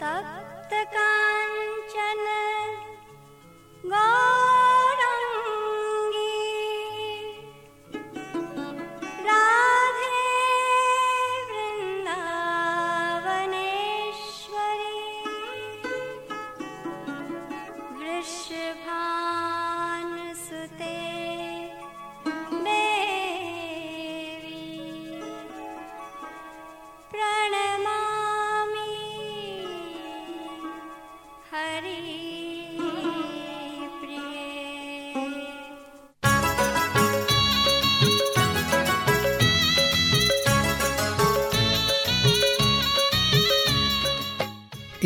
तप्तकाञ्चन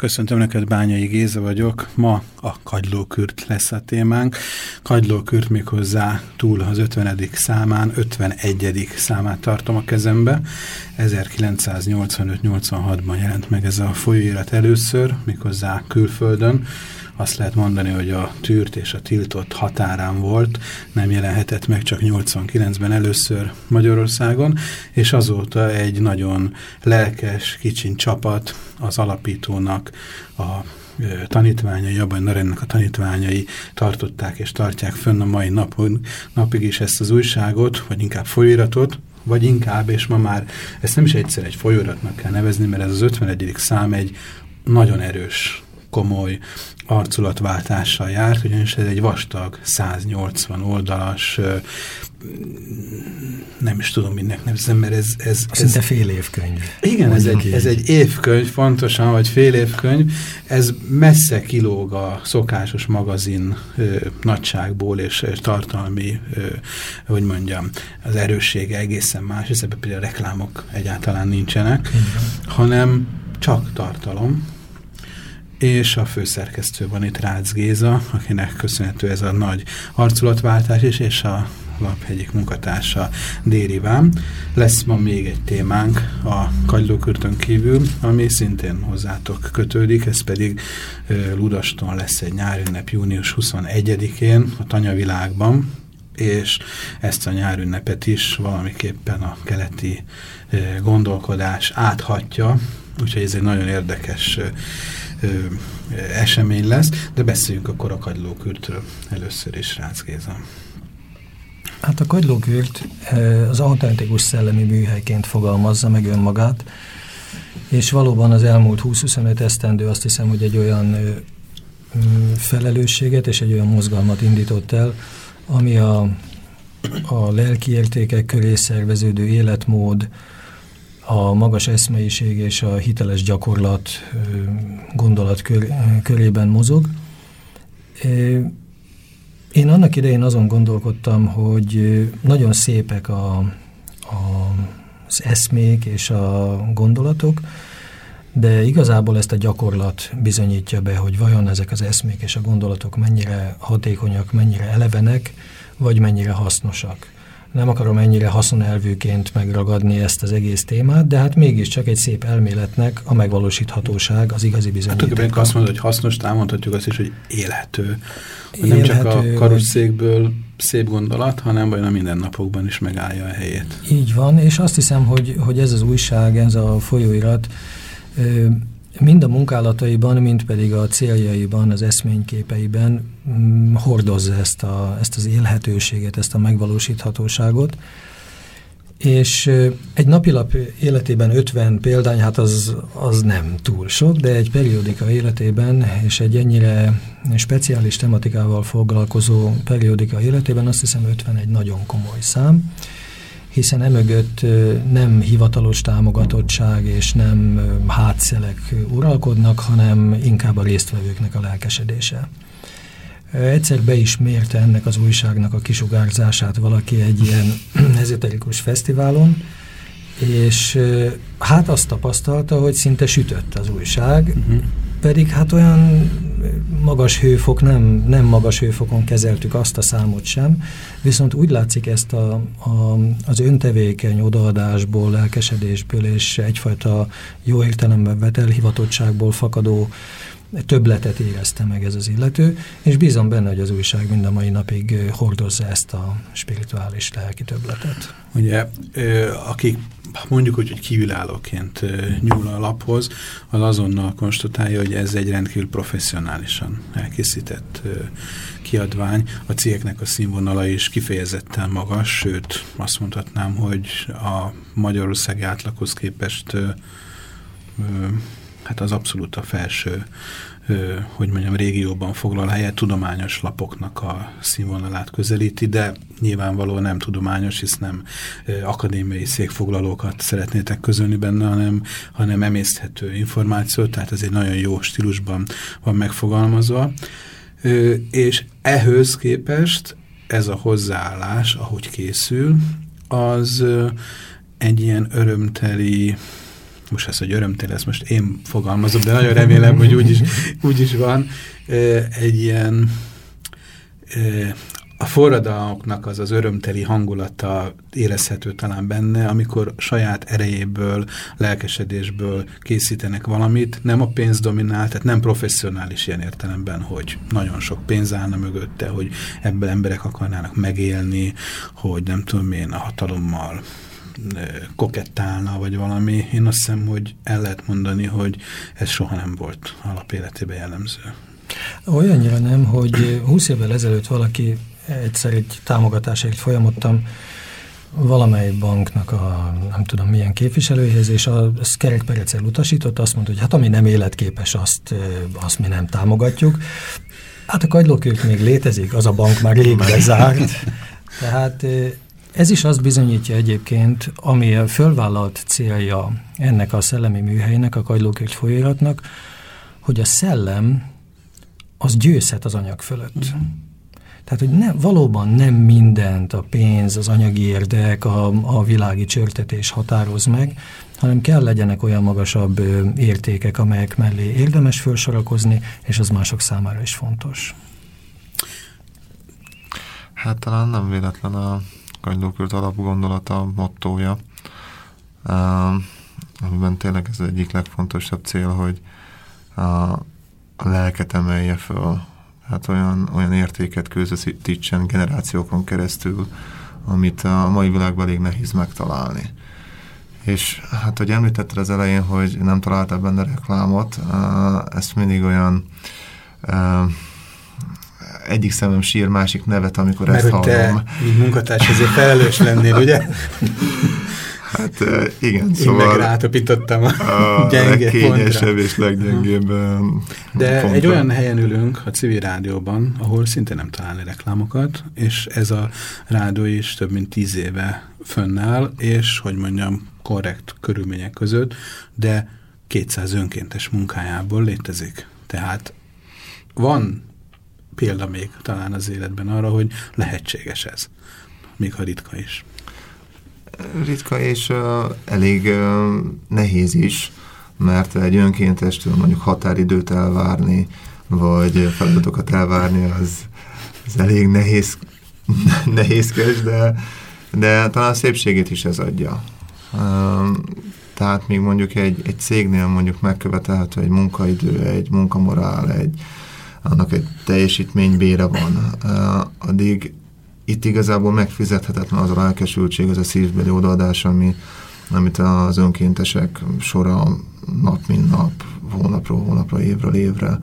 Köszöntöm neked, Bányai Géza vagyok. Ma a kagylókürt lesz a témánk. Kagylókürt méghozzá túl az 50. számán, 51. számát tartom a kezembe. 1985-86-ban jelent meg ez a folyóirat először, méghozzá külföldön azt lehet mondani, hogy a tűrt és a tiltott határán volt, nem jelenhetett meg csak 89-ben először Magyarországon, és azóta egy nagyon lelkes, kicsin csapat az alapítónak a tanítványai, Abban Narennek a tanítványai tartották és tartják fönn a mai napon, napig is ezt az újságot, vagy inkább folyóiratot, vagy inkább, és ma már ezt nem is egyszer egy folyóiratnak kell nevezni, mert ez az 51. szám egy nagyon erős komoly arculatváltással járt, ugyanis ez egy vastag, 180 oldalas, nem is tudom, mindnek nevezem, mert ez... ez Szinte ez, fél évkönyv. Igen, ez egy, ez egy évkönyv, fontosan, vagy fél évkönyv. Ez messze kilóg a szokásos magazin ö, nagyságból és, tartalmi, ö, hogy mondjam, az erőssége egészen más, és ebben például reklámok egyáltalán nincsenek, hanem csak tartalom és a főszerkesztő van itt Rácz Géza, akinek köszönhető ez a nagy arculatváltás is, és a lap egyik munkatársa Dérivám. Lesz ma még egy témánk a kagylókürtön kívül, ami szintén hozzátok kötődik, ez pedig Ludaston lesz egy nyárünnep június 21-én a Tanyavilágban, és ezt a nyárünnepet is valamiképpen a keleti gondolkodás áthatja, úgyhogy ez egy nagyon érdekes ö, esemény lesz, de beszéljünk akkor a kagylókürtről először is, Rácz Géza. Hát a kagylókürt az autentikus szellemi műhelyként fogalmazza meg önmagát, és valóban az elmúlt 20-25 esztendő azt hiszem, hogy egy olyan felelősséget és egy olyan mozgalmat indított el, ami a, a lelki értékek köré szerveződő életmód, a magas eszmeiség és a hiteles gyakorlat gondolat kör, körében mozog. Én annak idején azon gondolkodtam, hogy nagyon szépek a, a, az eszmék és a gondolatok, de igazából ezt a gyakorlat bizonyítja be, hogy vajon ezek az eszmék és a gondolatok mennyire hatékonyak, mennyire elevenek, vagy mennyire hasznosak nem akarom ennyire haszonelvűként megragadni ezt az egész témát, de hát mégiscsak egy szép elméletnek a megvalósíthatóság, az igazi bizonyíték. Hát azt mondod, hogy hasznos, támondhatjuk azt is, hogy élhető. Hogy élhető nem csak a karosszékből szép gondolat, hanem vagy a mindennapokban is megállja a helyét. Így van, és azt hiszem, hogy, hogy ez az újság, ez a folyóirat mind a munkálataiban, mind pedig a céljaiban, az eszményképeiben mm, hordozza ezt, a, ezt az élhetőséget, ezt a megvalósíthatóságot. És egy napilap életében 50 példány, hát az, az nem túl sok, de egy periódika életében, és egy ennyire speciális tematikával foglalkozó periódika életében azt hiszem 50 egy nagyon komoly szám hiszen emögött nem hivatalos támogatottság és nem hátszelek uralkodnak, hanem inkább a résztvevőknek a lelkesedése. Egyszer be is mérte ennek az újságnak a kisugárzását valaki egy ilyen ezoterikus fesztiválon, és hát azt tapasztalta, hogy szinte sütött az újság, uh -huh. Pedig hát olyan magas hőfok, nem, nem magas hőfokon kezeltük azt a számot sem, viszont úgy látszik ezt a, a, az öntevékeny odaadásból, lelkesedésből és egyfajta jó értelemben vett elhivatottságból fakadó többletet érezte meg ez az illető, és bízom benne, hogy az újság mind a mai napig hordozza ezt a spirituális lelki többletet. Ugye, akik mondjuk úgy, hogy kívülállóként nyúl a laphoz, az azonnal konstatálja, hogy ez egy rendkívül professzionálisan elkészített kiadvány. A cégeknek a színvonala is kifejezetten magas, sőt azt mondhatnám, hogy a Magyarországi átlaghoz képest hát az abszolút a felső hogy mondjam, régióban foglal helyet, tudományos lapoknak a színvonalát közelíti, de nyilvánvalóan nem tudományos, hisz nem akadémiai székfoglalókat szeretnétek közölni benne, hanem, hanem emészthető információ, tehát ez egy nagyon jó stílusban van megfogalmazva. És ehhez képest ez a hozzáállás, ahogy készül, az egy ilyen örömteli, most ez, hogy örömtél, ezt most én fogalmazom, de nagyon remélem, hogy úgy is, úgy is van, egy ilyen a forradalmaknak az az örömteli hangulata érezhető talán benne, amikor saját erejéből, lelkesedésből készítenek valamit, nem a pénz dominál, tehát nem professzionális ilyen értelemben, hogy nagyon sok pénz állna mögötte, hogy ebből emberek akarnának megélni, hogy nem tudom én a hatalommal kokettálna, vagy valami. Én azt hiszem, hogy el lehet mondani, hogy ez soha nem volt alapéletében jellemző. Olyannyira nem, hogy 20 évvel ezelőtt valaki egyszer egy támogatásért folyamodtam valamely banknak a nem tudom milyen képviselőhez, és a kerekperecel utasított, azt mondta, hogy hát ami nem életképes, azt, azt mi nem támogatjuk. Hát a kagylókült még létezik, az a bank már rég bezárt. Tehát ez is azt bizonyítja egyébként, ami a fölvállalt célja ennek a szellemi műhelynek, a kagylókült folyóiratnak, hogy a szellem az győzhet az anyag fölött. Uh -huh. Tehát, hogy ne, valóban nem mindent a pénz, az anyagi érdek, a, a világi csörtetés határoz meg, hanem kell legyenek olyan magasabb értékek, amelyek mellé érdemes felsorakozni, és az mások számára is fontos. Hát talán nem véletlen a kagylókült alapgondolata, mottója, uh, amiben tényleg ez egyik legfontosabb cél, hogy a, lelket emelje föl, hát olyan, olyan értéket közvetítsen generációkon keresztül, amit a mai világban elég nehéz megtalálni. És hát, hogy említetted az elején, hogy nem találtál benne reklámot, ezt mindig olyan egyik szemem sír, másik nevet, amikor Mert ezt hallom. te, mint munkatárs, ezért felelős lennél, ugye? Hát igen, Én szóval... meg rátapítottam a, a gyenge legkényesebb és leggyengébb De pontra. egy olyan helyen ülünk a civil rádióban, ahol szinte nem találni reklámokat, és ez a rádió is több mint tíz éve fönnáll, és hogy mondjam, korrekt körülmények között, de 200 önkéntes munkájából létezik. Tehát van példa még talán az életben arra, hogy lehetséges ez, még ha ritka is ritka és uh, elég uh, nehéz is, mert egy önkéntestől mondjuk határidőt elvárni, vagy feladatokat elvárni, az, az elég nehéz, nehézkes, de, de talán a szépségét is ez adja. Tehát még mondjuk egy, egy cégnél mondjuk megkövetelhető egy munkaidő, egy munkamorál, egy, annak egy teljesítménybére van. Addig itt igazából megfizethetetlen az a lelkesültség, az a szívbeli odaadás, ami, amit az önkéntesek sora nap mint nap, hónapról hónapra, évről évre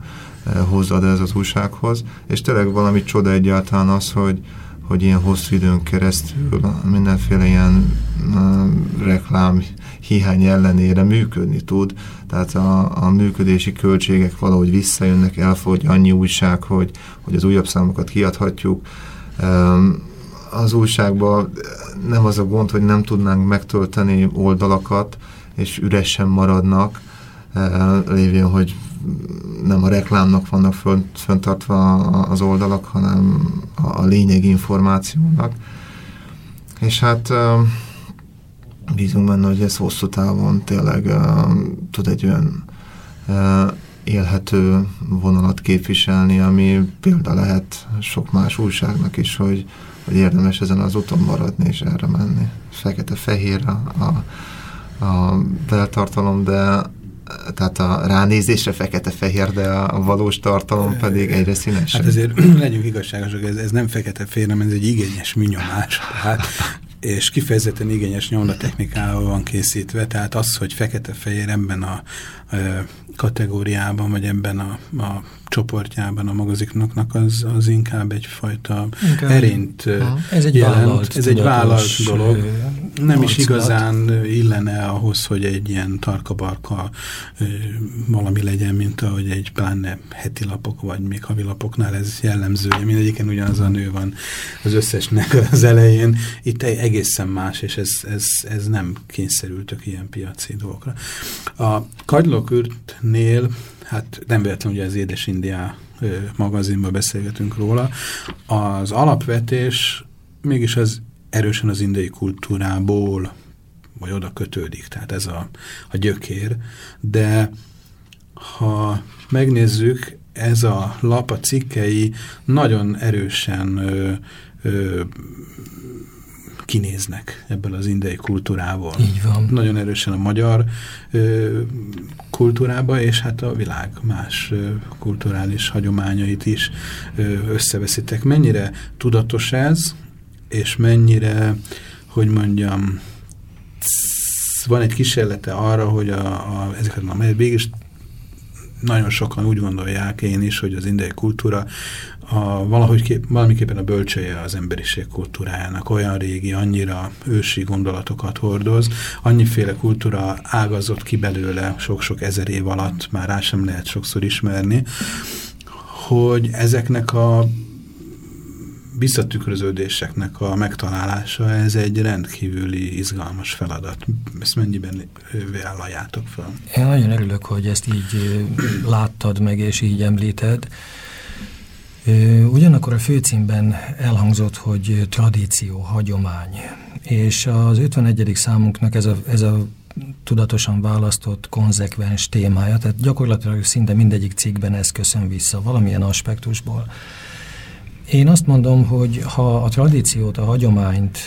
hozza ez az újsághoz, és tényleg valami csoda egyáltalán az, hogy, hogy ilyen hosszú időn keresztül mindenféle ilyen uh, reklám hiány ellenére működni tud, tehát a, a működési költségek valahogy visszajönnek, elfogy annyi újság, hogy, hogy az újabb számokat kiadhatjuk, az újságban nem az a gond, hogy nem tudnánk megtölteni oldalakat, és üresen maradnak, lévén, hogy nem a reklámnak vannak fönt, föntartva az oldalak, hanem a, a lényegi információnak. És hát bízunk benne, hogy ez hosszú távon tényleg uh, tud egy olyan uh, élhető vonalat képviselni, ami példa lehet sok más újságnak is, hogy, hogy érdemes ezen az úton maradni és erre menni. Fekete-fehér a, a, a beltartalom, de tehát a ránézésre fekete-fehér, de a valós tartalom pedig egyre színes. Hát ezért legyünk igazságosak, ez, ez nem fekete-fehér, hanem ez egy igényes műnyomás. Hát és kifejezetten igényes nyomdatechnikával van készítve, tehát az, hogy fekete-fehér ebben a, a kategóriában, vagy ebben a, a csoportjában a magaziknoknak, az, az inkább egyfajta inkább, erényt ez egy jelent. Vállalt, ez egy vállalt dolog. Nem is igazán illene ahhoz, hogy egy ilyen tarkabarka valami legyen, mint ahogy egy pláne heti lapok, vagy még havilapoknál ez jellemző. Mindegyiken ugyanaz a nő van az összesnek az elején. Itt egészen más, és ez, ez, ez nem kényszerültök ilyen piaci dolgokra. A kagylókürtnél hát nem véletlenül, hogy az Édes Indiá magazinban beszélgetünk róla. Az alapvetés mégis az erősen az indiai kultúrából vagy oda kötődik, tehát ez a, a gyökér, de ha megnézzük, ez a lap, a cikkei nagyon erősen ö, ö, kinéznek ebből az indiai kultúrából. Így van. Nagyon erősen a magyar ö, kultúrába, és hát a világ más ö, kulturális hagyományait is ö, összeveszitek. Mennyire tudatos ez, és mennyire, hogy mondjam, van egy kísérlete arra, hogy a, a, ezeket a végig nagyon sokan úgy gondolják én is, hogy az indiai kultúra a, valahogy kép, valamiképpen a bölcsője az emberiség kultúrájának. Olyan régi, annyira ősi gondolatokat hordoz, annyiféle kultúra ágazott ki belőle sok-sok ezer év alatt, már rá sem lehet sokszor ismerni, hogy ezeknek a visszatükröződéseknek a megtalálása, ez egy rendkívüli izgalmas feladat. Ezt mennyiben vállaljátok fel? Én nagyon örülök, hogy ezt így láttad meg, és így említed. Ugyanakkor a főcímben elhangzott, hogy tradíció, hagyomány, és az 51. számunknak ez a, ez a tudatosan választott, konzekvens témája, tehát gyakorlatilag szinte mindegyik cikkben ez köszön vissza, valamilyen aspektusból. Én azt mondom, hogy ha a tradíciót, a hagyományt,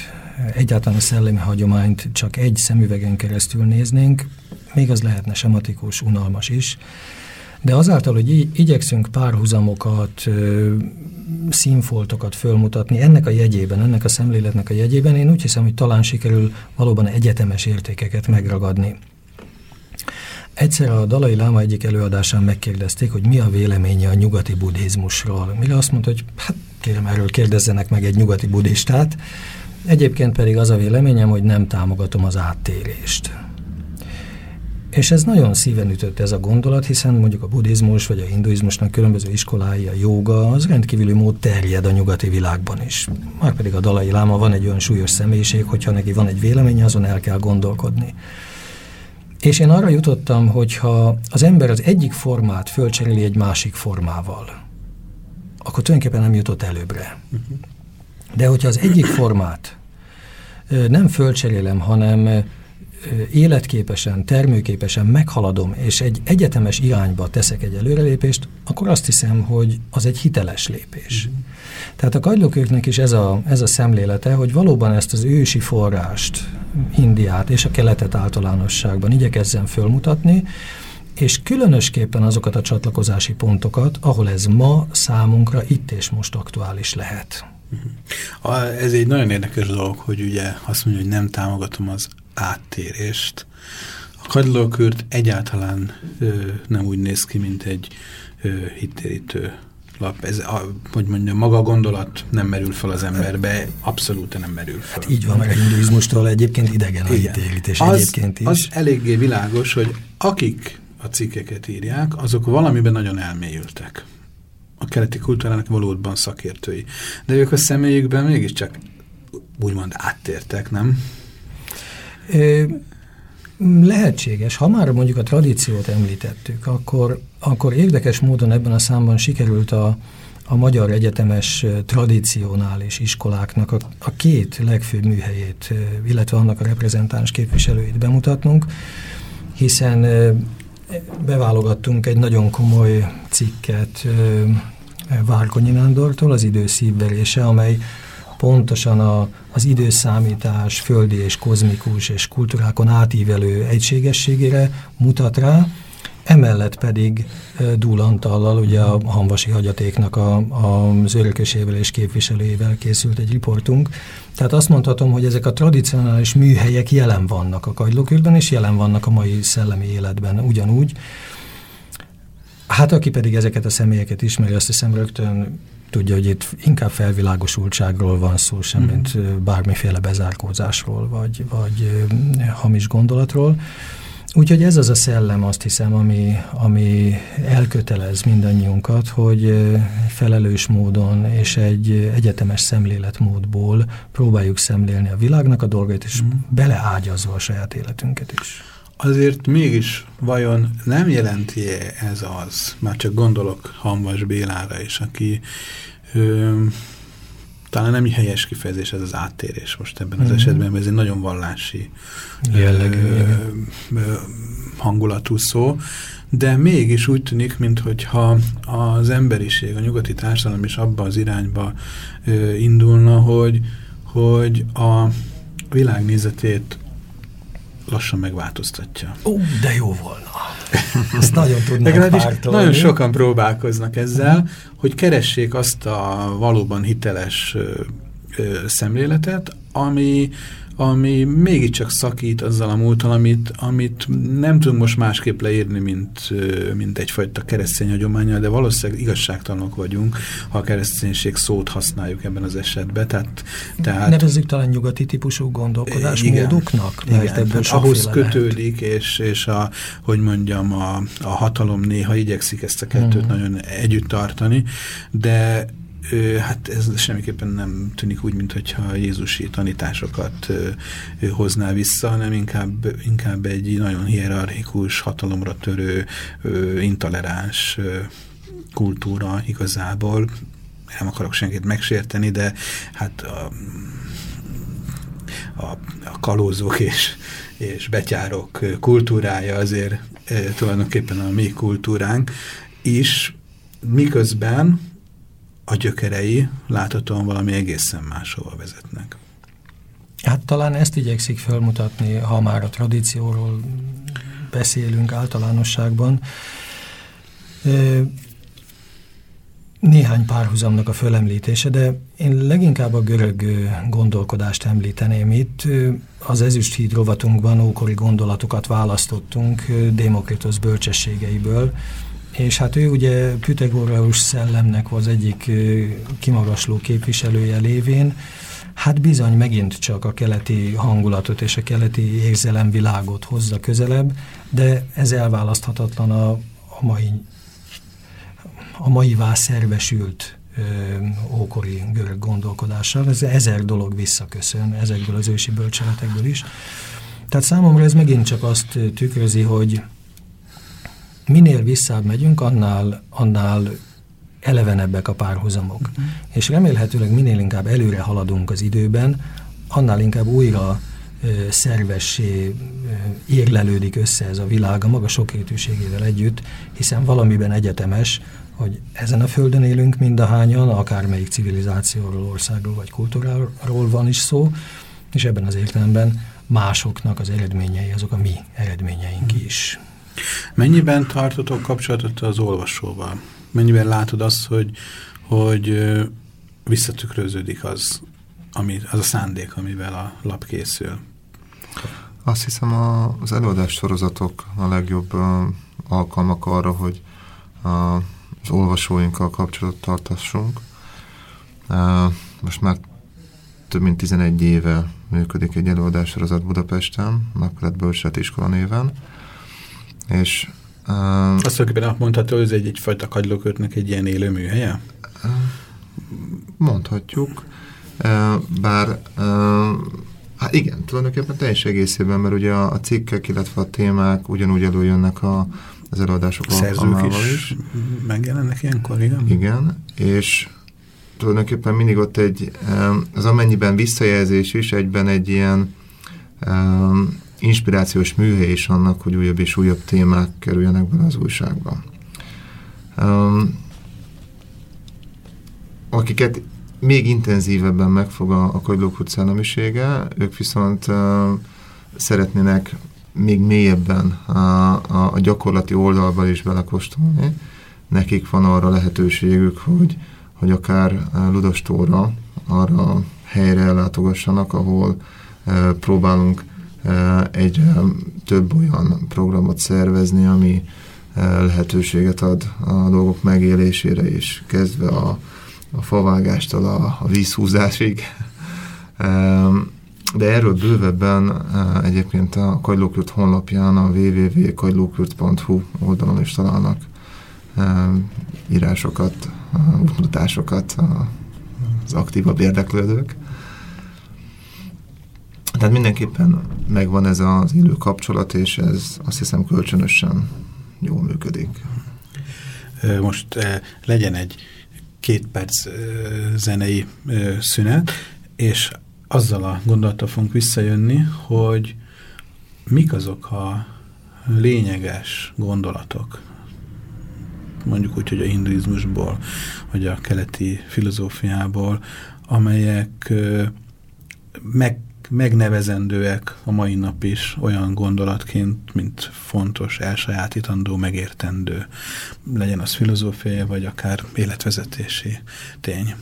egyáltalán a szellemi hagyományt csak egy szemüvegen keresztül néznénk, még az lehetne sematikus, unalmas is, de azáltal, hogy igyekszünk párhuzamokat, színfoltokat fölmutatni ennek a jegyében, ennek a szemléletnek a jegyében, én úgy hiszem, hogy talán sikerül valóban egyetemes értékeket megragadni. Egyszer a Dalai Láma egyik előadásán megkérdezték, hogy mi a véleménye a nyugati buddhizmusról. Mire azt mondta, hogy hát kérem, erről kérdezzenek meg egy nyugati buddhistát. Egyébként pedig az a véleményem, hogy nem támogatom az áttérést. És ez nagyon szíven ütött ez a gondolat, hiszen mondjuk a buddhizmus vagy a hinduizmusnak különböző iskolái, a joga, az rendkívüli mód terjed a nyugati világban is. Már pedig a Dalai Láma van egy olyan súlyos személyiség, hogyha neki van egy véleménye, azon el kell gondolkodni. És én arra jutottam, hogy ha az ember az egyik formát fölcseréli egy másik formával, akkor tulajdonképpen nem jutott előbbre. De hogyha az egyik formát nem fölcserélem, hanem életképesen, termőképesen meghaladom, és egy egyetemes irányba teszek egy előrelépést, akkor azt hiszem, hogy az egy hiteles lépés. Mm. Tehát a kagylókőknek is ez a, ez a szemlélete, hogy valóban ezt az ősi forrást, Indiát és a keletet általánosságban igyekezzen fölmutatni, és különösképpen azokat a csatlakozási pontokat, ahol ez ma számunkra itt és most aktuális lehet. Mhm. Ez egy nagyon érdekes dolog, hogy ugye azt mondja, hogy nem támogatom az áttérést. A kagylókürt egyáltalán ö, nem úgy néz ki, mint egy ö, hittérítő lap. Ez, a, hogy mondjam, maga a gondolat nem merül fel az emberbe, abszolút nem merül fel. Hát így van, meg a hinduizmustól egyébként idegen a hitérítés az, egyébként is. Az eléggé világos, hogy akik a cikkeket írják, azok valamiben nagyon elmélyültek. A keleti kultúrának valóban szakértői. De ők a személyükben mégiscsak úgymond áttértek, nem? Lehetséges. Ha már mondjuk a tradíciót említettük, akkor, akkor érdekes módon ebben a számban sikerült a, a magyar egyetemes tradicionális iskoláknak a, a két legfőbb műhelyét, illetve annak a reprezentáns képviselőit bemutatnunk, hiszen beválogattunk egy nagyon komoly cikket Várkonyi Nándortól, az idő szívverése, amely pontosan a, az időszámítás földi és kozmikus és kultúrákon átívelő egységességére mutat rá, Emellett pedig Dúl Antallal, ugye a Hanvasi Hagyatéknak a, a, az örökösével és képviselőjével készült egy riportunk. Tehát azt mondhatom, hogy ezek a tradicionális műhelyek jelen vannak a kagylókürben, és jelen vannak a mai szellemi életben ugyanúgy. Hát aki pedig ezeket a személyeket ismeri, azt hiszem rögtön tudja, hogy itt inkább felvilágosultságról van szó, sem, mm. mint bármiféle bezárkózásról, vagy, vagy hamis gondolatról. Úgyhogy ez az a szellem, azt hiszem, ami, ami elkötelez mindannyiunkat, hogy felelős módon és egy egyetemes szemléletmódból próbáljuk szemlélni a világnak a dolgait, és mm. beleágyazva a saját életünket is. Azért mégis vajon nem jelenti -e ez az, már csak gondolok Hanvas Bélára is, aki ö, talán nem helyes kifejezés ez az áttérés most ebben az mm -hmm. esetben, mert ez egy nagyon vallási jellegű hangulatú szó, de mégis úgy tűnik, mintha az emberiség, a nyugati társadalom is abba az irányba ö, indulna, hogy, hogy a világnézetét lassan megváltoztatja. Ó, de jó volna. Ezt nagyon tudnám pártolni. Nagyon sokan próbálkoznak ezzel, uh -huh. hogy keressék azt a valóban hiteles ö, ö, szemléletet, ami, ami mégiscsak szakít azzal a múltal, amit, amit nem tudunk most másképp leírni, mint, mint egyfajta keresztény hagyományal, de valószínűleg igazságtalanok vagyunk, ha a kereszténység szót használjuk ebben az esetben. Tehát, tehát, Nevezzük talán nyugati típusú gondolkodásmódoknak, igen, mert ebből ahhoz kötődik, lehet. és, és a, hogy mondjam, a, a hatalom néha igyekszik ezt a kettőt mm. nagyon együtt tartani, de hát ez semmiképpen nem tűnik úgy, mintha Jézusi tanításokat hozná vissza, hanem inkább, inkább egy nagyon hierarchikus, hatalomra törő, intoleráns kultúra igazából. Nem akarok senkit megsérteni, de hát a, a, a kalózók és, és betyárok kultúrája azért tulajdonképpen a mi kultúránk is, miközben a gyökerei láthatóan valami egészen máshova vezetnek. Hát talán ezt igyekszik felmutatni, ha már a tradícióról beszélünk általánosságban. Néhány párhuzamnak a fölemlítése, de én leginkább a görög gondolkodást említeném itt. Az ezüsthíd rovatunkban ókori gondolatokat választottunk Démokritosz bölcsességeiből, és hát ő ugye Pythagoreus szellemnek az egyik kimagasló képviselője lévén, hát bizony megint csak a keleti hangulatot és a keleti érzelemvilágot hozza közelebb, de ez elválaszthatatlan a, a mai a maivá szervesült ö, ókori görög gondolkodással. Ez ezer dolog visszaköszön ezekből az ősi bölcseletekből is. Tehát számomra ez megint csak azt tükrözi, hogy minél visszább megyünk, annál, annál elevenebbek a párhuzamok. Uh mhm. -huh. És remélhetőleg minél inkább előre haladunk az időben, annál inkább újra ö, szervessé ö, érlelődik össze ez a világ a maga sokrétűségével együtt, hiszen valamiben egyetemes, hogy ezen a földön élünk mindahányan, akármelyik civilizációról, országról vagy kultúráról van is szó, és ebben az értelemben másoknak az eredményei azok a mi eredményeink uh mhm. -huh. is. Mennyiben tartotok kapcsolatot az olvasóval? Mennyiben látod azt, hogy, hogy visszatükröződik az, ami, az a szándék, amivel a lap készül? Azt hiszem az előadás sorozatok a legjobb alkalmak arra, hogy az olvasóinkkal kapcsolatot tartassunk. Most már több mint 11 éve működik egy előadássorozat Budapesten, Napkelet Bölcset Iskola néven, és uh, Azt tulajdonképpen mondható, hogy ez egy, egyfajta kagylókörtnek egy ilyen élő műhelye? Mondhatjuk, uh, bár uh, hát igen, tulajdonképpen teljes egészében, mert ugye a, a cikkek, illetve a témák ugyanúgy előjönnek a, az előadások Szerzők is, is megjelennek ilyenkor, igen? Igen, és tulajdonképpen mindig ott egy, az amennyiben visszajelzés is egyben egy ilyen um, inspirációs műhely is annak, hogy újabb és újabb témák kerüljenek bele az újságba. Um, akiket még intenzívebben megfog a, a Kagylók utcánamisége, ők viszont uh, szeretnének még mélyebben a, a, a gyakorlati oldalba is belekostolni. Nekik van arra lehetőségük, hogy, hogy akár Ludostóra, arra helyre ellátogassanak, ahol uh, próbálunk egyre több olyan programot szervezni, ami lehetőséget ad a dolgok megélésére is, kezdve a, a favágástól a, a vízhúzásig. De erről bővebben egyébként a Kagylókürt honlapján a www.kagylókürt.hu oldalon is találnak írásokat, útmutatásokat az aktívabb érdeklődők. Tehát mindenképpen megvan ez az élő kapcsolat, és ez azt hiszem kölcsönösen jól működik. Most legyen egy két perc zenei szünet, és azzal a gondolattal fogunk visszajönni, hogy mik azok a lényeges gondolatok, mondjuk úgy, hogy a hinduizmusból, vagy a keleti filozófiából, amelyek meg megnevezendőek a mai nap is olyan gondolatként, mint fontos, elsajátítandó, megértendő. Legyen az filozófiai, vagy akár életvezetési tény.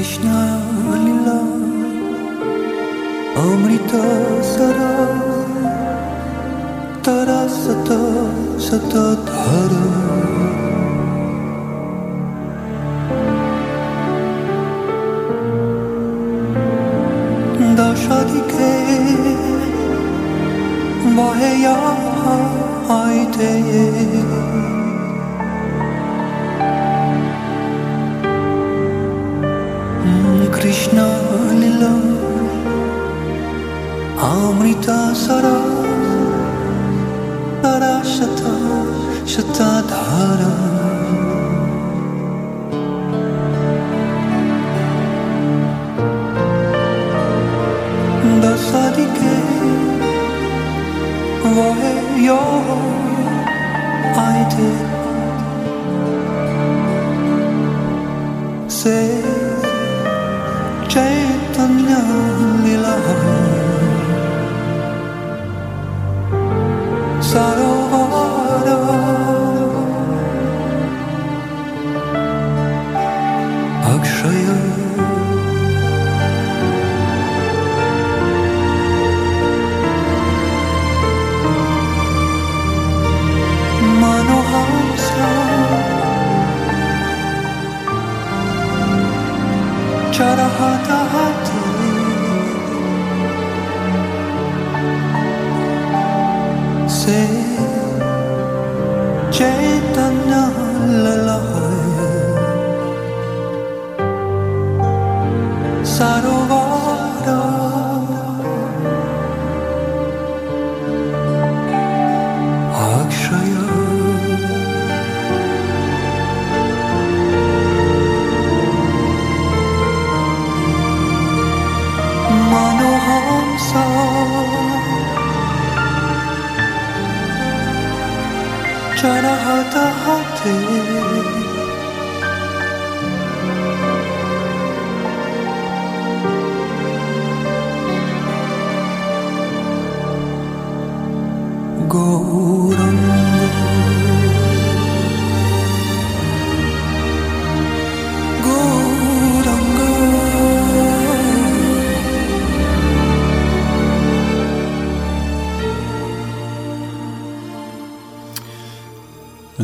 Krishna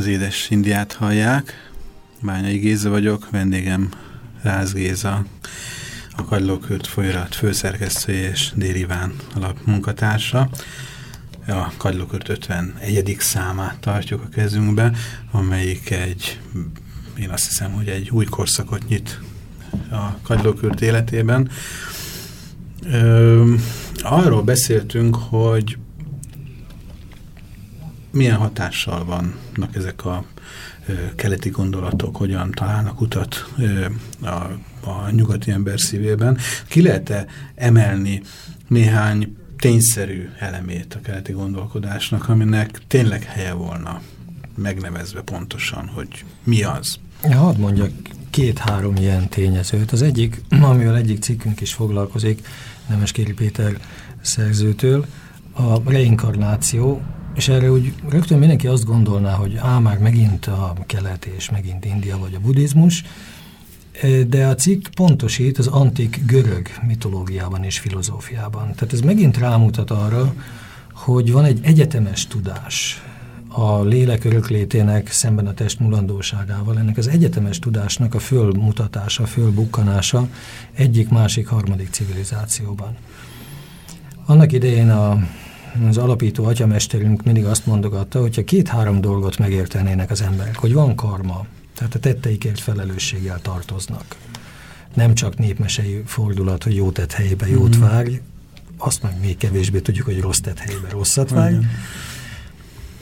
édes Indiát hallják. Bányai Géza vagyok, vendégem Ráz Géza, a Kagylókürt folyarat főszerkesztője és Dériván alap munkatársa. A Kagylókürt 51. számát tartjuk a kezünkbe, amelyik egy, én azt hiszem, hogy egy új korszakot nyit a Kagylókürt életében. Ö, arról beszéltünk, hogy milyen hatással vannak ezek a keleti gondolatok, hogyan találnak utat a, a nyugati ember szívében. Ki lehet-e emelni néhány tényszerű elemét a keleti gondolkodásnak, aminek tényleg helye volna megnevezve pontosan, hogy mi az? Ja, hadd mondjak két-három ilyen tényezőt. Az egyik, amivel egyik cikkünk is foglalkozik, Nemeskéri Péter szerzőtől, a reinkarnáció, és erre úgy rögtön mindenki azt gondolná, hogy á, már megint a kelet és megint India vagy a buddhizmus, de a cikk pontosít az antik görög mitológiában és filozófiában. Tehát ez megint rámutat arra, hogy van egy egyetemes tudás a lélek öröklétének szemben a test mulandóságával. Ennek az egyetemes tudásnak a fölmutatása, fölbukkanása egyik, másik, harmadik civilizációban. Annak idején a az alapító atyamesterünk mindig azt mondogatta, hogyha két-három dolgot megértenének az emberek, hogy van karma, tehát a tetteikért felelősséggel tartoznak. Nem csak népmesei fordulat, hogy jó tett helyébe jót mm. várj, azt meg még kevésbé tudjuk, hogy rossz tett helyébe rosszat várj. Mm.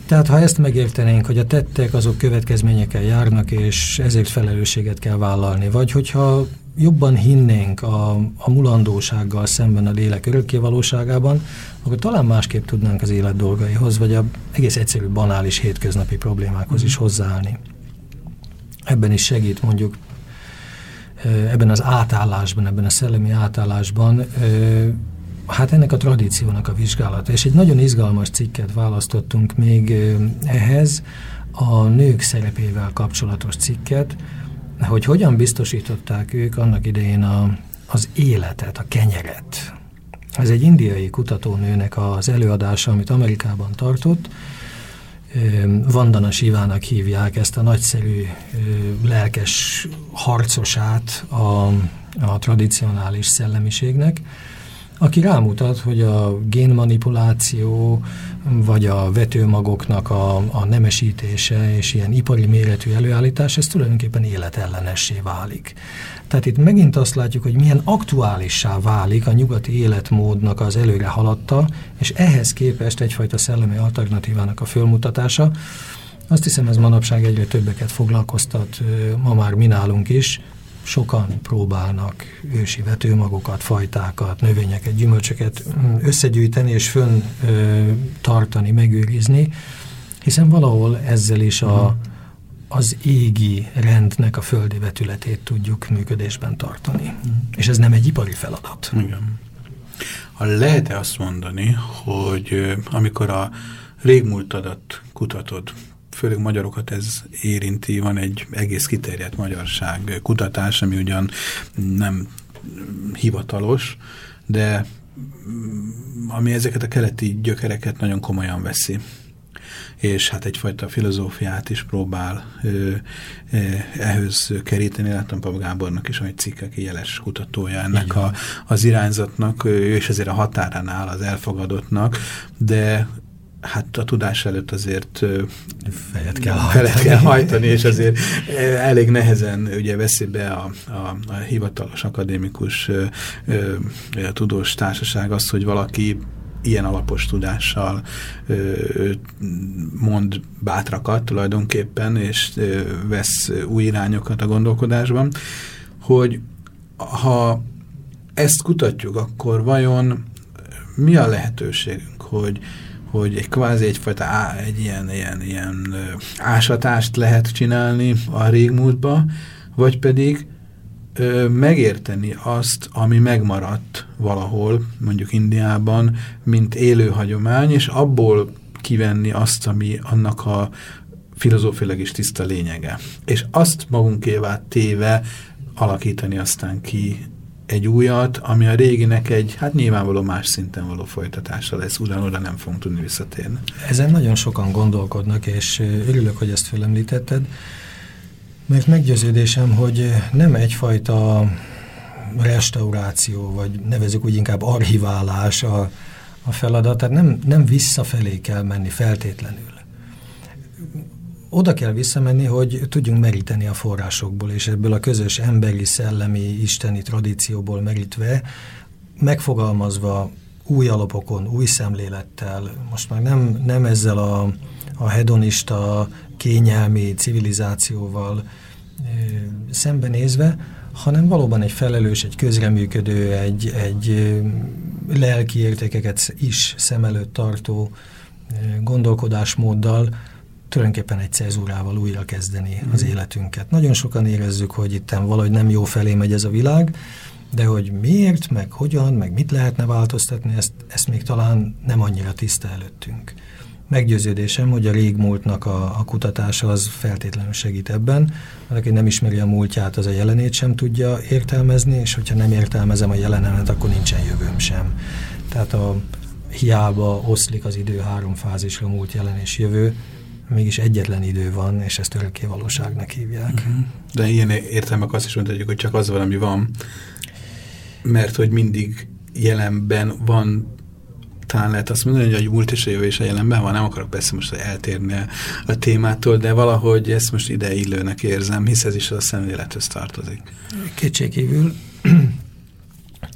Tehát ha ezt megértenénk, hogy a tettek azok következményekkel járnak, és ezért felelősséget kell vállalni, vagy hogyha jobban hinnénk a, a mulandósággal szemben a lélek örökkévalóságában, akkor talán másképp tudnánk az élet dolgaihoz, vagy a egész egyszerű, banális, hétköznapi problémákhoz is hozzáállni. Ebben is segít mondjuk ebben az átállásban, ebben a szellemi átállásban hát ennek a tradíciónak a vizsgálata. És egy nagyon izgalmas cikket választottunk még ehhez, a nők szerepével kapcsolatos cikket, hogy hogyan biztosították ők annak idején a, az életet, a kenyeret. Ez egy indiai kutatónőnek az előadása, amit Amerikában tartott. Vandana Sivának hívják ezt a nagyszerű, lelkes harcosát a, a tradicionális szellemiségnek, aki rámutat, hogy a génmanipuláció, vagy a vetőmagoknak a, a nemesítése és ilyen ipari méretű előállítás, ez tulajdonképpen életellenessé válik. Tehát itt megint azt látjuk, hogy milyen aktuálissá válik a nyugati életmódnak az előre haladta, és ehhez képest egyfajta szellemi alternatívának a fölmutatása. Azt hiszem, ez manapság egyre többeket foglalkoztat, ma már mi nálunk is, sokan próbálnak ősi vetőmagokat, fajtákat, növényeket, gyümölcsöket mm, összegyűjteni és fönn ö, tartani, megőrizni, hiszen valahol ezzel is a, mhm. az égi rendnek a földi vetületét tudjuk működésben tartani. Mm. És ez nem egy ipari feladat. Igen. Lehet-e azt mondani, hogy amikor a régmúltadat kutatod, főleg magyarokat ez érinti, van egy egész kiterjedt magyarság kutatás, ami ugyan nem hivatalos, de ami ezeket a keleti gyökereket nagyon komolyan veszi. És hát egyfajta filozófiát is próbál ö, ö, ehhez keríteni. Láttam Pap Gábornak is, hogy cikkek jeles kutatója ennek a, az irányzatnak, ő is azért a határán áll az elfogadottnak, de hát a tudás előtt azért fejet kell hajtani, fejet kell hajtani és azért elég nehezen ugye veszi be a, a, a hivatalos akadémikus ö, ö, tudós társaság azt, hogy valaki ilyen alapos tudással ö, mond bátrakat tulajdonképpen, és ö, vesz új irányokat a gondolkodásban, hogy ha ezt kutatjuk, akkor vajon mi a lehetőségünk, hogy, hogy egy kvázi egyfajta á, egy ilyen, ilyen, ilyen ásatást lehet csinálni a régmúltba, vagy pedig ö, megérteni azt, ami megmaradt valahol, mondjuk Indiában, mint élő hagyomány, és abból kivenni azt, ami annak a filozófilag is tiszta lényege. És azt magunkévá téve alakítani aztán ki egy újat, ami a réginek egy, hát nyilvánvaló más szinten való folytatása lesz, ugyanoda nem fogunk tudni visszatérni. Ezen nagyon sokan gondolkodnak, és örülök, hogy ezt felemlítetted, mert meggyőződésem, hogy nem egyfajta restauráció, vagy nevezük úgy inkább archiválás a, a feladat, tehát nem, nem visszafelé kell menni feltétlenül. Oda kell visszamenni, hogy tudjunk meríteni a forrásokból, és ebből a közös emberi, szellemi, isteni tradícióból merítve, megfogalmazva új alapokon, új szemlélettel, most már nem, nem ezzel a, a hedonista, kényelmi civilizációval e, szembenézve, hanem valóban egy felelős, egy közreműködő, egy, egy lelki értékeket is szem előtt tartó gondolkodásmóddal tulajdonképpen egy cezúrával újra kezdeni mm. az életünket. Nagyon sokan érezzük, hogy itt valahogy nem jó felé megy ez a világ, de hogy miért, meg hogyan, meg mit lehetne változtatni, ezt, ezt még talán nem annyira tiszta előttünk. Meggyőződésem, hogy a régmúltnak a, a kutatása az feltétlenül segít ebben. Aki nem ismeri a múltját, az a jelenét sem tudja értelmezni, és hogyha nem értelmezem a jelenemet, akkor nincsen jövőm sem. Tehát a hiába oszlik az idő három fázisra, múlt, jelen és jövő, mégis egyetlen idő van, és ezt örökké valóságnak hívják. Uh mhm. -huh. De ilyen értelmek azt is mondhatjuk, hogy csak az valami van, mert hogy mindig jelenben van talán lehet azt mondani, hogy a múlt és a jövő és a jelenben van, nem akarok persze most eltérni a témától, de valahogy ezt most ide illőnek érzem, hisz ez is a szemlélethez tartozik. Kétségkívül.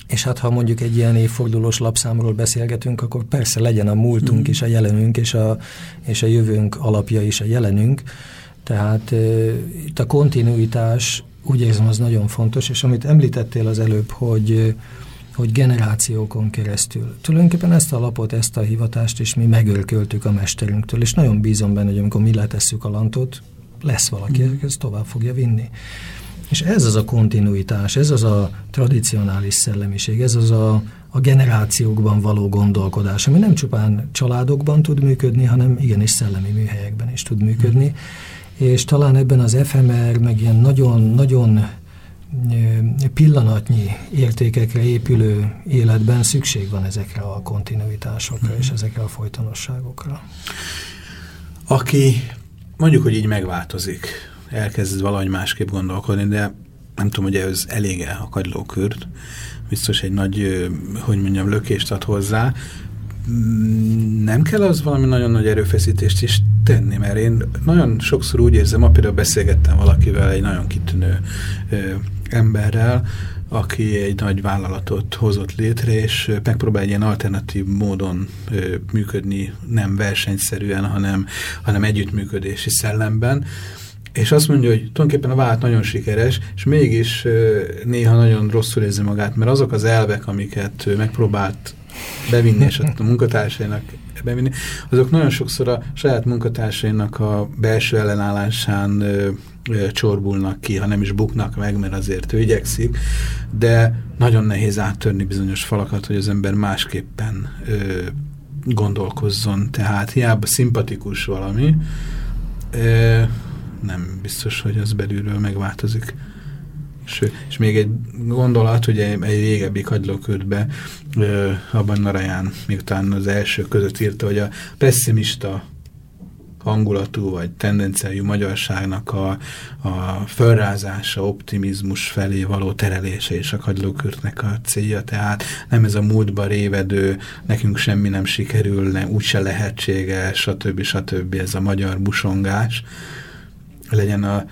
És hát ha mondjuk egy ilyen évfordulós lapszámról beszélgetünk, akkor persze legyen a múltunk mm. is a jelenünk, és a, és a jövőnk alapja is a jelenünk. Tehát e, itt a kontinuitás, úgy érzem, az nagyon fontos, és amit említettél az előbb, hogy hogy generációkon keresztül. Tulajdonképpen ezt a lapot, ezt a hivatást is mi megörköltük a mesterünktől, és nagyon bízom benne, hogy amikor mi letesszük a lantot, lesz valaki, mm. ez tovább fogja vinni. És ez az a kontinuitás, ez az a tradicionális szellemiség, ez az a, a generációkban való gondolkodás, ami nem csupán családokban tud működni, hanem igenis szellemi műhelyekben is tud működni. Mm. És talán ebben az FMR, meg ilyen nagyon-nagyon pillanatnyi értékekre épülő életben szükség van ezekre a kontinuitásokra és ezekre a folytonosságokra. Aki mondjuk, hogy így megváltozik, elkezd valahogy másképp gondolkodni, de nem tudom, hogy ez elég-e a kagylókürt, biztos egy nagy, hogy mondjam, lökést ad hozzá, nem kell az valami nagyon nagy erőfeszítést is tenni, mert én nagyon sokszor úgy érzem, ma például beszélgettem valakivel, egy nagyon kitűnő emberrel, aki egy nagy vállalatot hozott létre, és megpróbál egy ilyen alternatív módon ö, működni, nem versenyszerűen, hanem, hanem együttműködési szellemben. És azt mondja, hogy tulajdonképpen a vállalat nagyon sikeres, és mégis ö, néha nagyon rosszul érzi magát, mert azok az elvek, amiket megpróbált bevinni, és a munkatársainak bevinni, azok nagyon sokszor a saját munkatársainak a belső ellenállásán ö, csorbulnak ki, ha nem is buknak meg, mert azért ő igyekszik, de nagyon nehéz áttörni bizonyos falakat, hogy az ember másképpen ö, gondolkozzon. Tehát hiába szimpatikus valami, ö, nem biztos, hogy az belülről megváltozik. És, és még egy gondolat, hogy egy, egy régebbi kagylóködbe abban Naraján, miután az első között írta, hogy a pessimista hangulatú vagy tendenciájú magyarságnak a, a fölrázása, optimizmus felé való terelése és a kagylókürtnek a célja. Tehát nem ez a múltba révedő, nekünk semmi nem sikerül, nem, úgyse lehetséges, stb. stb. ez a magyar busongás legyen a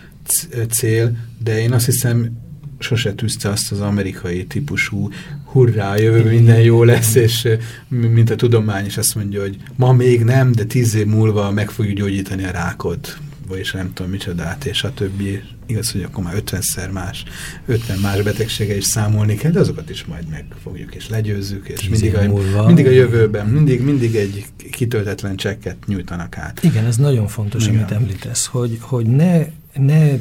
cél, de én azt hiszem sose tűzte azt az amerikai típusú hurrá, jövő minden jó lesz, és mint a tudomány is azt mondja, hogy ma még nem, de tíz év múlva meg fogjuk gyógyítani a rákot. És nem tudom micsodát, és a többi, igaz, hogy akkor már 50-szer más, 50 más betegsége is számolni kell, de azokat is majd megfogjuk és legyőzzük, és mindig a, mindig a jövőben, mindig, mindig egy kitöltetlen csekket nyújtanak át. Igen, ez nagyon fontos, Igen. amit említesz, hogy, hogy ne, ne e,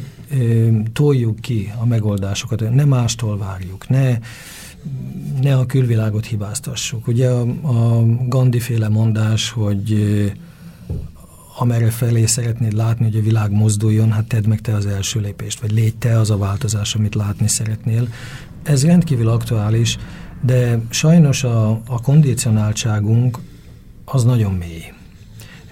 toljuk ki a megoldásokat, ne mástól várjuk, ne ne a külvilágot hibáztassuk. Ugye a, a Gandhi féle mondás, hogy amerre felé szeretnéd látni, hogy a világ mozduljon, hát tedd meg te az első lépést, vagy légy te az a változás, amit látni szeretnél. Ez rendkívül aktuális, de sajnos a, a kondicionáltságunk az nagyon mély.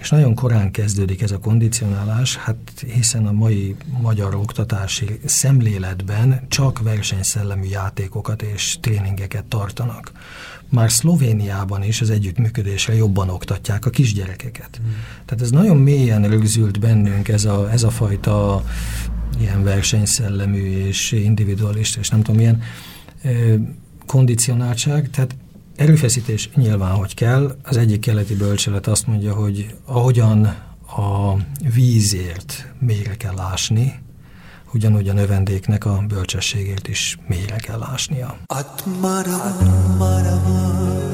És nagyon korán kezdődik ez a kondicionálás, hát hiszen a mai magyar oktatási szemléletben csak versenyszellemű játékokat és tréningeket tartanak. Már Szlovéniában is az együttműködésre jobban oktatják a kisgyerekeket. Mm. Tehát ez nagyon mélyen rögzült bennünk ez a, ez a fajta ilyen versenyszellemű és individualista, és nem tudom, milyen kondicionáltság, tehát Erőfeszítés nyilván, hogy kell. Az egyik keleti bölcselet azt mondja, hogy ahogyan a vízért mélyre kell ásni, ugyanúgy a növendéknek a bölcsességért is mélyre kell ásnia. Atmara, atmara. Csak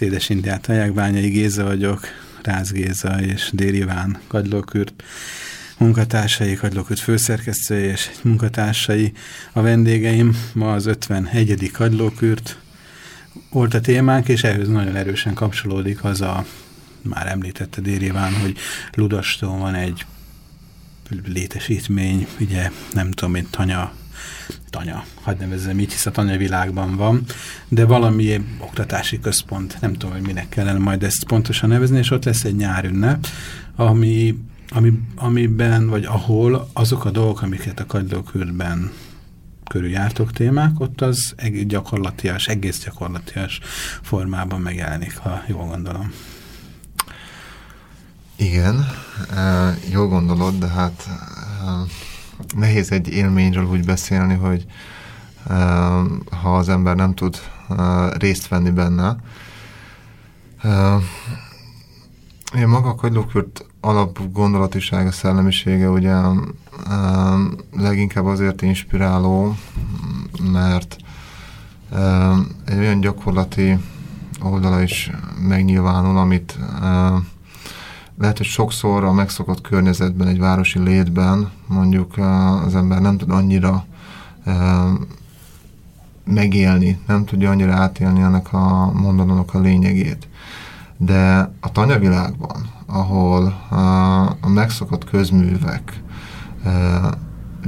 Szédes Indiát hallják, Géza vagyok, Ráz Géza és Dél Iván Kagylókürt munkatársai, Kagylókürt főszerkesztői és munkatársai a vendégeim. Ma az 51. Kagylókürt volt a témánk, és ehhez nagyon erősen kapcsolódik az a, már említette Dél hogy Ludastón van egy létesítmény, ugye nem tudom, mint Tanya tanya, hagyd nevezzem így, hisz a tanyavilágban van, de valami oktatási központ, nem tudom, hogy minek kellene majd ezt pontosan nevezni, és ott lesz egy nyárünnep, ami, ami, amiben, vagy ahol azok a dolgok, amiket a kagylókürtben körüljártok témák, ott az egész gyakorlatias, egész gyakorlatias formában megjelenik, ha jól gondolom. Igen, jól gondolod, de hát nehéz egy élményről úgy beszélni, hogy ha az ember nem tud részt venni benne. Én maga a kagylókürt alap gondolatisága, szellemisége ugye leginkább azért inspiráló, mert egy olyan gyakorlati oldala is megnyilvánul, amit lehet, hogy sokszor a megszokott környezetben, egy városi létben mondjuk az ember nem tud annyira megélni, nem tudja annyira átélni ennek a mondanónak a lényegét. De a tanyavilágban, ahol a megszokott közművek,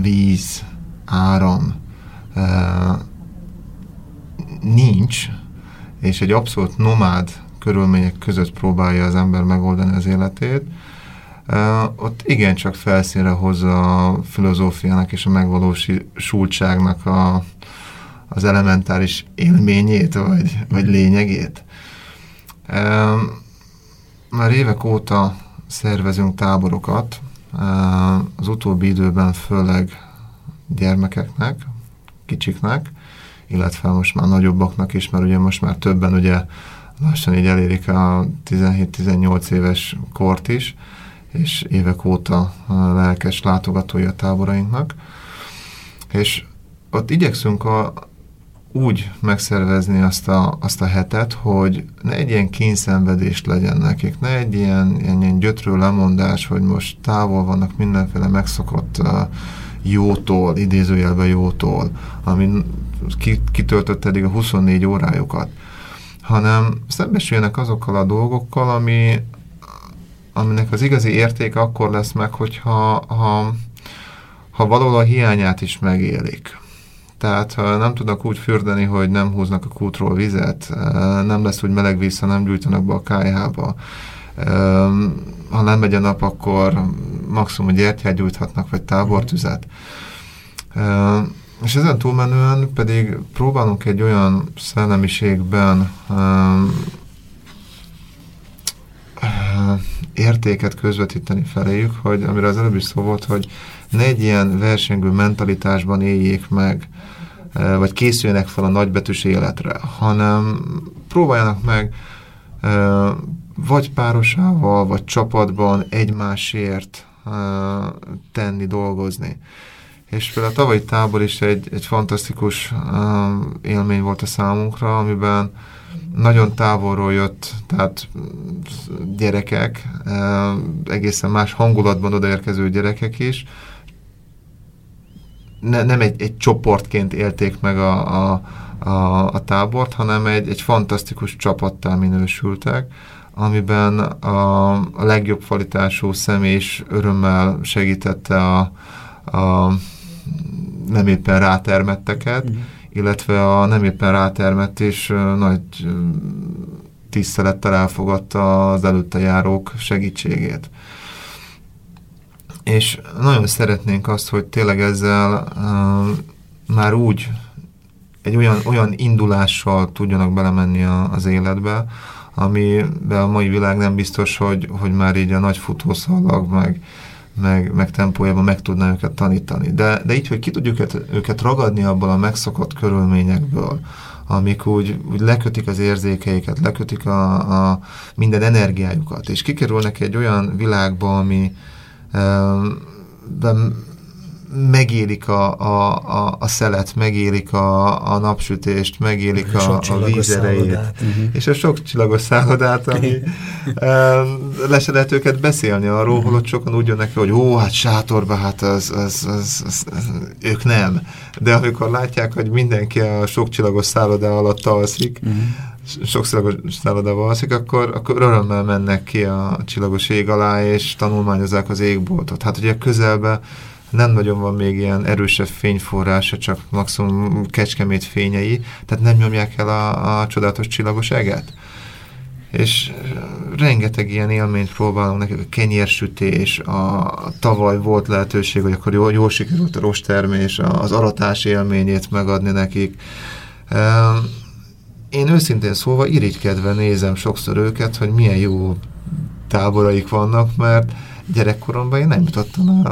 víz, áram nincs, és egy abszolút nomád körülmények között próbálja az ember megoldani az életét, ott igencsak felszínre hozza a filozófiának és a megvalósultságnak a, az elementáris élményét, vagy, vagy lényegét. Már évek óta szervezünk táborokat, az utóbbi időben főleg gyermekeknek, kicsiknek, illetve most már nagyobbaknak is, mert ugye most már többen ugye lassan így elérik a 17-18 éves kort is, és évek óta lelkes látogatója a táborainknak. És ott igyekszünk a, úgy megszervezni azt a, azt a hetet, hogy ne egy ilyen kényszenvedés legyen nekik, ne egy ilyen, ilyen, ilyen gyötrő lemondás, hogy most távol vannak mindenféle megszokott uh, jótól, idézőjelben jótól, ami kitöltött eddig a 24 órájukat, hanem szembesüljenek azokkal a dolgokkal, ami, aminek az igazi értéke akkor lesz meg, hogyha ha, ha valahol a hiányát is megélik. Tehát ha nem tudnak úgy fürdeni, hogy nem húznak a kútról vizet, nem lesz úgy meleg víz, ha nem gyújtanak be a kájhába. Ha nem megy a nap, akkor maximum gyertyát gyújthatnak, vagy tábortüzet. És ezen túlmenően pedig próbálunk egy olyan szellemiségben értéket közvetíteni feléjük, hogy amire az előbb is szó volt, hogy ne egy ilyen versengő mentalitásban éljék meg, vagy készüljenek fel a nagybetűs életre, hanem próbáljanak meg vagy párosával, vagy csapatban egymásért tenni, dolgozni. És például a tavalyi tábor is egy, egy fantasztikus élmény volt a számunkra, amiben nagyon távolról jött, tehát gyerekek, egészen más hangulatban odaérkező gyerekek is, ne, nem egy, egy csoportként élték meg a, a, a, a tábort, hanem egy, egy fantasztikus csapattá minősültek, amiben a, a legjobb kvalitású személy is örömmel segítette a, a nem éppen rátermetteket, uh-huh. illetve a nem éppen rátermett és uh, nagy uh, tisztelettel elfogadta az előtte járók segítségét. És nagyon szeretnénk azt, hogy tényleg ezzel uh, már úgy egy olyan, olyan indulással tudjanak belemenni a, az életbe, amiben a mai világ nem biztos, hogy, hogy már így a nagy futószalag, meg, meg, meg tempójában meg tudná őket tanítani. De, de így, hogy ki tudjuk őket, őket ragadni abból a megszokott körülményekből, amik úgy, úgy lekötik az érzékeiket, lekötik a, a minden energiájukat, és kikerülnek egy olyan világba, ami um, megélik a, a, a, a szelet, megélik a, a napsütést, megélik a, a vízerejét, uh-huh. és a sok csillagos szállodát, ami le se lehet őket beszélni arról, uh-huh. holott sokan úgy jönnek, hogy ó, hát sátorba, hát az, az, az, az, az, ők nem. De amikor látják, hogy mindenki a sok csillagos szálloda alatt alszik, uh-huh sok csillagos szállodában alszik, akkor, akkor örömmel mennek ki a csillagos ég alá, és tanulmányozzák az égboltot. Hát ugye közelben nem nagyon van még ilyen erősebb fényforrása, csak maximum kecskemét fényei, tehát nem nyomják el a, a csodálatos csillagos eget. És rengeteg ilyen élményt próbálunk nekik, a kenyérsütés, a tavaly volt lehetőség, hogy akkor jól, jól sikerült a rostermés, az aratás élményét megadni nekik. Én őszintén szóval irigykedve nézem sokszor őket, hogy milyen jó táboraik vannak, mert gyerekkoromban én nem jutottam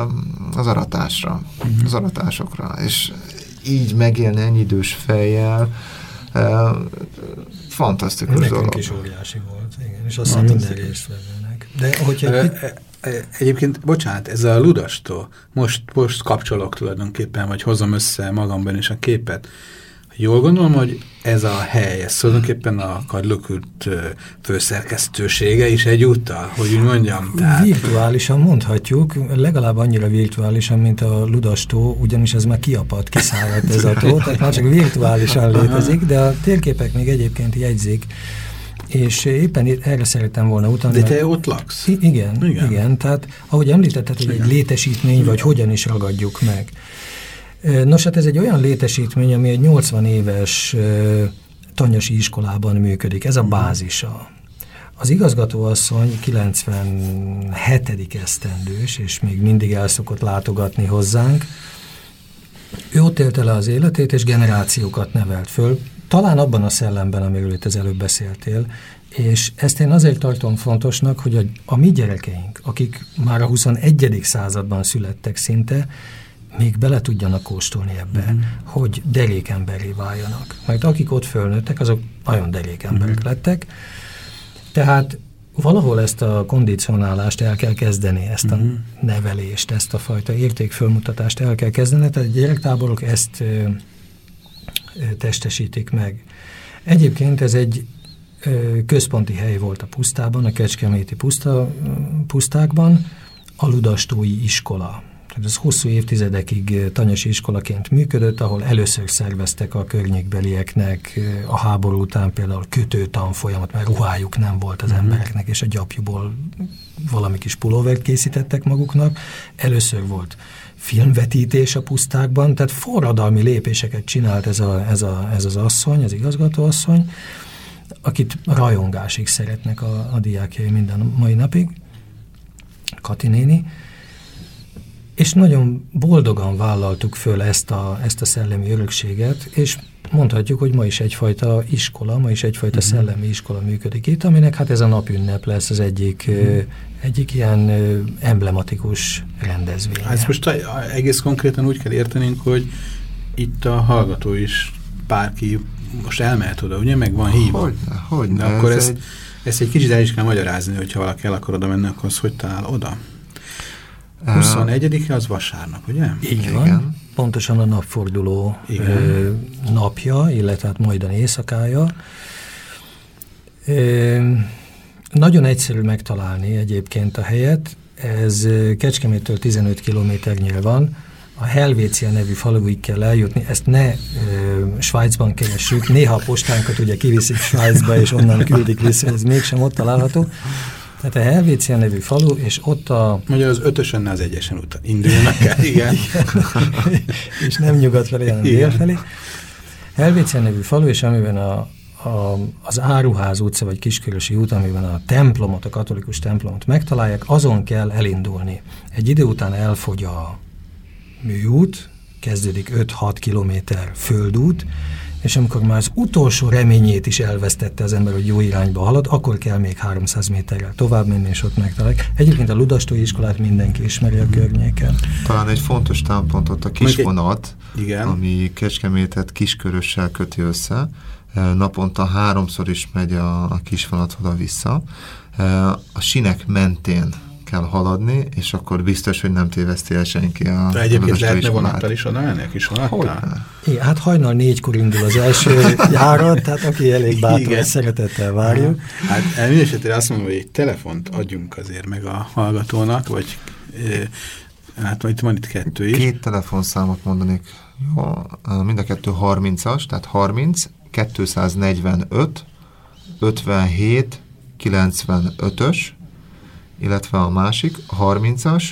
az aratásra, uh-huh. az aratásokra, és így megélni ennyi idős fejjel, e, fantasztikus Nekünk dolog. is óriási volt, igen, és azt hiszem minden résztvevőnek. De hogyha... E, e, egyébként, bocsánat, ez a ludastól, most, most kapcsolok tulajdonképpen, vagy hozom össze magamban is a képet, Jól gondolom, hogy ez a hely, ez tulajdonképpen a Kadlökült főszerkesztősége is egyúttal, hogy úgy mondjam. Tehát... Virtuálisan mondhatjuk, legalább annyira virtuálisan, mint a Ludastó, ugyanis ez már kiapadt, kiszállt ez a tó, tehát már csak virtuálisan létezik, de a térképek még egyébként jegyzik, és éppen erre szerettem volna utalni. De te ott laksz? Igen, igen, igen. Tehát ahogy említetted, hogy egy létesítmény, vagy hogyan is ragadjuk meg. Nos, hát ez egy olyan létesítmény, ami egy 80 éves tanyasi iskolában működik. Ez a bázisa Az igazgatóasszony 97. esztendős, és még mindig el szokott látogatni hozzánk. Ő ott élte le az életét, és generációkat nevelt föl, talán abban a szellemben, amiről itt az előbb beszéltél, és ezt én azért tartom fontosnak, hogy a, a mi gyerekeink, akik már a 21. században születtek szinte, még bele tudjanak kóstolni ebbe, mm. hogy derékemberé váljanak. Mert akik ott fölnőttek, azok nagyon derékemberek mm. lettek. Tehát valahol ezt a kondicionálást el kell kezdeni, ezt a mm. nevelést, ezt a fajta értékfölmutatást el kell kezdeni, tehát a gyerektáborok ezt ö, ö, testesítik meg. Egyébként ez egy ö, központi hely volt a pusztában, a Kecskeméti puszta, pusztákban, a Ludastói iskola tehát ez hosszú évtizedekig eh, tanyasi iskolaként működött, ahol először szerveztek a környékbelieknek eh, a háború után például kötőtanfolyamat, mert ruhájuk nem volt az mhm. embereknek, és a gyapjuból valami kis pulóvert készítettek maguknak. Először volt filmvetítés a pusztákban, tehát forradalmi lépéseket csinált ez, a, ez, a, ez az asszony, az igazgatóasszony, akit rajongásig szeretnek a, a diákjai minden mai napig, Kati néni, és nagyon boldogan vállaltuk föl ezt a, ezt a szellemi örökséget, és mondhatjuk, hogy ma is egyfajta iskola, ma is egyfajta uh mhm. -huh. szellemi iskola működik itt, aminek hát ez a napünnep lesz az egyik, uh mhm. -huh. egyik ilyen emblematikus rendezvény. Hát most egész konkrétan úgy kell értenünk, hogy itt a hallgató is bárki most elmehet oda, ugye, meg van hívva. Hogy, hogy De akkor ez ezt, egy... ezt egy kicsit el is kell magyarázni, hogyha valaki el akar oda menni, akkor az hogy talál oda? 21 az vasárnap, ugye? Így Igen. van. Pontosan a napforduló ö, napja, illetve hát majdan éjszakája. Ö, nagyon egyszerű megtalálni egyébként a helyet. Ez Kecskemétől 15 kilométernyire van. A Helvécia nevű faluig kell eljutni, ezt ne ö, Svájcban keressük. Néha a postánkat ugye kiviszik Svájcba, és onnan küldik vissza, ez mégsem ott található. Tehát a Helvécia nevű falu, és ott a... Magyar az ötösen, az egyesen után indulnak el, igen. igen. és nem nyugat felé, hanem dél felé. Helvécia nevű falu, és amiben a, a, az Áruház utca, vagy Kiskörösi út, amiben a templomot, a katolikus templomot megtalálják, azon kell elindulni. Egy idő után elfogy a műút, kezdődik 5-6 kilométer földút, és amikor már az utolsó reményét is elvesztette az ember, hogy jó irányba halad, akkor kell még 300 méterrel tovább menni, és ott megtalálják. Egyébként a Ludastói iskolát mindenki ismeri a környéken. Talán egy fontos támpontot a kisvonat, Igen. ami Kecskemétet kiskörössel köti össze. E, naponta háromszor is megy a, a kisvonat oda-vissza. E, a sinek mentén kell haladni, és akkor biztos, hogy nem téveszti el senki a De egyébként lehetne vonattal is oda menni, a kis vonattal? Igen, hát hajnal négykor indul az első járat, tehát aki elég bátor, szeretettel várjuk. Hát mindesetre azt mondom, hogy egy telefont adjunk azért meg a hallgatónak, vagy hát itt van itt kettő is. Két telefonszámot mondanék. Jó, mind a kettő 30-as, tehát 30, 245, 57, 95-ös, illetve a másik, a 30-as,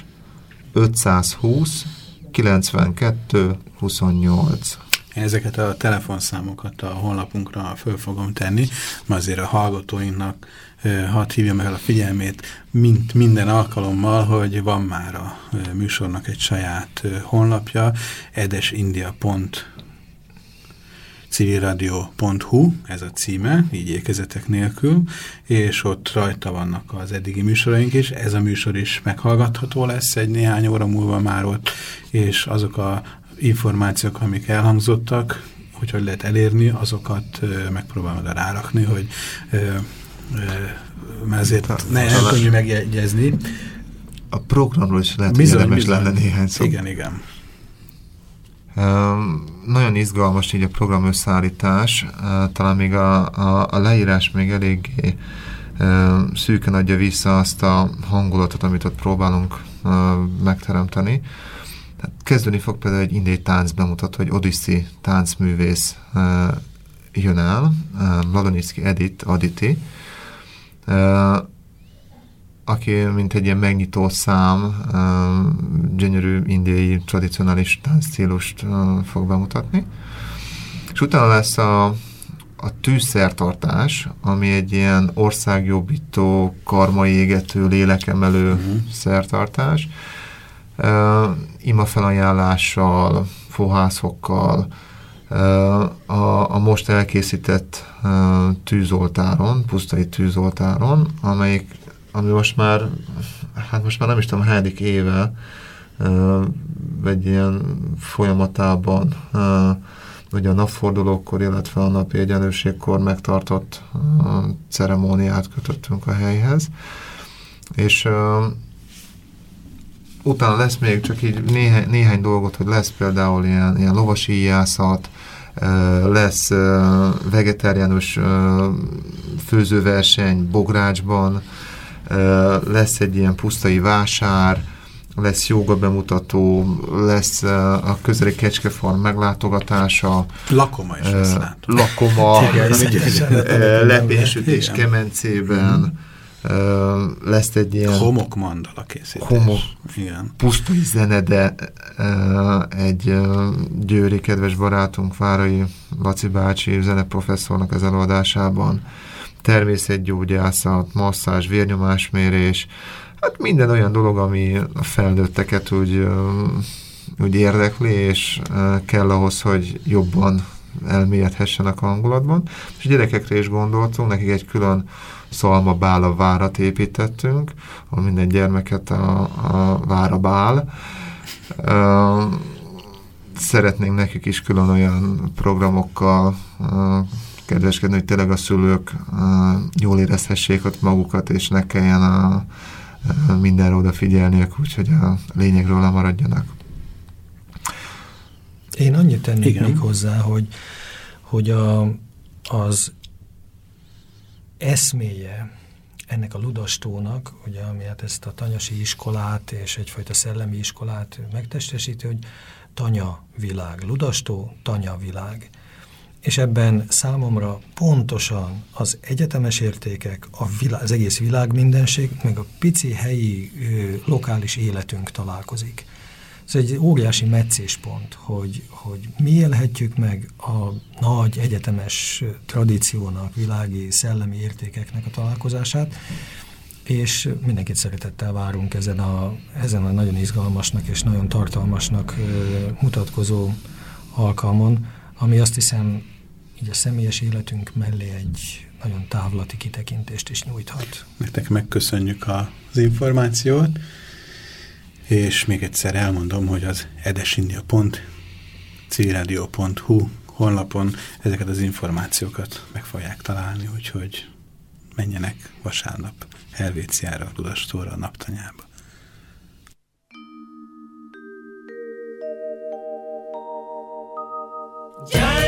520, 92, 28. Én ezeket a telefonszámokat a honlapunkra föl fogom tenni, mert azért a hallgatóinknak hadd hívjam el a figyelmét, mint minden alkalommal, hogy van már a műsornak egy saját honlapja, edesindia.com civilradio.hu, ez a címe, így ékezetek nélkül, és ott rajta vannak az eddigi műsoraink is. Ez a műsor is meghallgatható lesz egy néhány óra múlva már ott, és azok a információk, amik elhangzottak, hogy hogy lehet elérni, azokat megpróbálom oda rárakni, hogy mert ezért ne, nem könnyű megjegyezni. A programról is lehet, bizony, hogy bizony. lenne néhány szó. Igen, igen. Nagyon izgalmas így a program összeállítás, talán még a, a, a leírás még eléggé szűken adja vissza azt a hangulatot, amit ott próbálunk megteremteni. Tehát fog például egy indiai tánc bemutató, hogy Odissi táncművész jön el, Ladoniszki Edith, Aditi, aki mint egy ilyen megnyitó szám, gyönyörű indiai tradicionális táncstílust fog bemutatni. És utána lesz a a tűzszertartás, ami egy ilyen országjobbító, karmaégető, lélekemelő uh-huh. szertartás, uh, ima felajánlással, fohászokkal, uh, a, a most elkészített uh, tűzoltáron, pusztai tűzoltáron, amelyik, ami most már, hát most már nem is tudom, hányadik éve egy ilyen folyamatában ugye a napfordulókor, illetve a napi egyenlőségkor megtartott ceremóniát kötöttünk a helyhez. És utána lesz még csak így néhány, néhány dolgot, hogy lesz például ilyen, ilyen lovasi íjászat, lesz vegetáriánus főzőverseny Bográcsban, lesz egy ilyen pusztai vásár, lesz joga bemutató, lesz a közeli kecskefarm meglátogatása. Lakoma is lesz uh, Lakoma, lepésütés kemencében, uh, lesz egy ilyen... Homok mandala készítés. Homok, Igen. pusztai zene, de egy győri kedves barátunk, Várai Laci bácsi zeneprofesszornak az előadásában természetgyógyászat, masszázs, vérnyomásmérés, Hát minden olyan dolog, ami a felnőtteket úgy, úgy érdekli, és kell ahhoz, hogy jobban elmélyedhessenek a hangulatban. És a gyerekekre is gondoltunk, nekik egy külön szalma bála várat építettünk, ahol minden gyermeket a, a vára bál. Szeretnénk nekik is külön olyan programokkal kedveskedni, hogy tényleg a szülők jól érezhessék ott magukat, és ne kelljen a, mindenre odafigyelniük, úgyhogy a lényegről lemaradjanak. Én annyit tennék Igen. még hozzá, hogy, hogy a, az eszméje ennek a ludastónak, ugye, ami hát ezt a tanyasi iskolát és egyfajta szellemi iskolát megtestesíti, hogy tanya világ, ludastó, tanya világ és ebben számomra pontosan az egyetemes értékek, a világ, az egész világ mindenség, meg a pici helyi ö, lokális életünk találkozik. Ez egy óriási meccéspont, hogy, hogy mi élhetjük meg a nagy egyetemes tradíciónak, világi szellemi értékeknek a találkozását, és mindenkit szeretettel várunk ezen a, ezen a nagyon izgalmasnak és nagyon tartalmasnak ö, mutatkozó alkalmon, ami azt hiszem így a személyes életünk mellé egy nagyon távlati kitekintést is nyújthat. Nektek megköszönjük az információt, és még egyszer elmondom, hogy az edesindia.cradio.hu honlapon ezeket az információkat meg fogják találni, úgyhogy menjenek vasárnap Helvéciára, Dudastóra, a naptanyába. Yeah!